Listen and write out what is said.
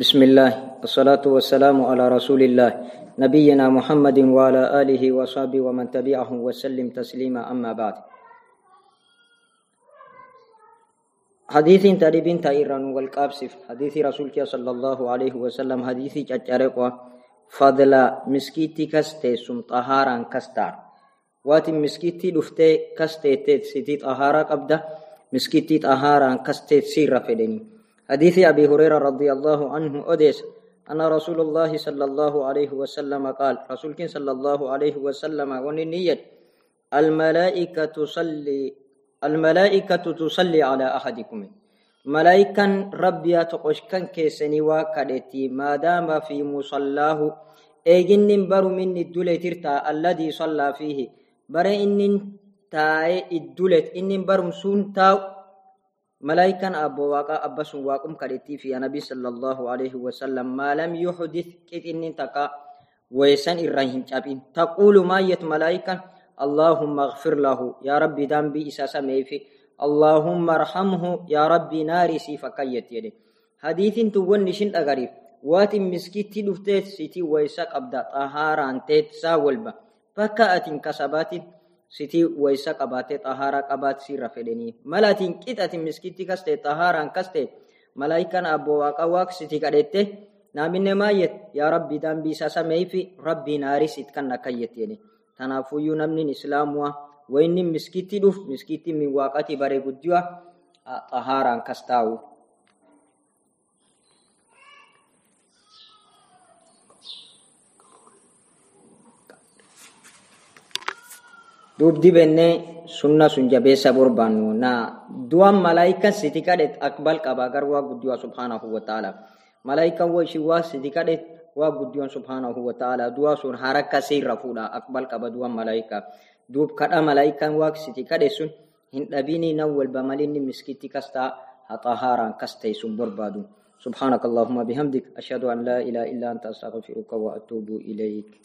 بسم الله والصلاة والسلام على رسول الله نبينا محمد وعلى آله وصحبه ومن تبعه وسلم تسليما أما بعد حديث تريبين تايران والقابسف حديث رسولك صلى الله عليه وسلم حديث جارقوا فضل مسكيتي كستي سم طهارا كستار واتي مسكيتي دفتي كستي ستي طهارا قبدا مسكيتي طهارا كستي سير فدني حديث أبي هريرة رضي الله عنه أديس أن رسول الله صلى الله عليه وسلم قال رسول صلى الله عليه وسلم ونية الملائكة تصلي الملائكة تصلي على أحدكم. ملائكة ربي تقشكن كيسني وكدتي ما دام في مصلاه إيجن بر من الدولة الذي صلى فيه. بري إن تاي الدولة إن برم سون تاو ملائكة أبو واقع أبس واقم كريتي في النبي صلى الله عليه وسلم ما لم يحدث كتن تقا ويسن إرهن جابين. تقول ما يت ملائكة اللهم اغفر له. يا ربي ذنبي إساسا ميفي. اللهم ارحمه. يا ربي ناري سيفكيت يدي. حديث تون نشن أغريب وات مسكتي دفتيت سيتي ويساك أبدا طهاران تيت ساولبا. فكأت كسبات. Sitii waysa qabaatee xahaaraa qabaat sirra fedhanii malaatiin qixatin miskitti kas ta'e xahaaraan kas ta'e malaayikaan abboo waaqa waaq sitii kadhette naaminne maayyet yaa rabbii dambii isaa sameefi rabbii naaris it kan akkayyet jedhe tanaafuyyuu namni islaamuwa wayinni miskitti dhuf miskitti min waaqati bare guddiwa xahaaraan kas taa'u duub dibenne sunna sun jabeessa borbaannu na du'an malaayikan siti kadhet akbal qaba gar waa guddiwa subhaanahu wa ta'ala malaayikan wa ishi waa siti kadhet waa guddiwan subhaanahu wa ta'ala du'a sun harakka seerra fuudha akbal qaba du'an malaayika duub kadha malaayikan waa siti kadhet sun hin dhabini nan walba malinni miskitti kastaa haxahaaraan kas ta'e sun borbaadu سبحانك اللهم بحمدك أشهد أن لا إله إلا أنت أستغفرك وأتوب إليك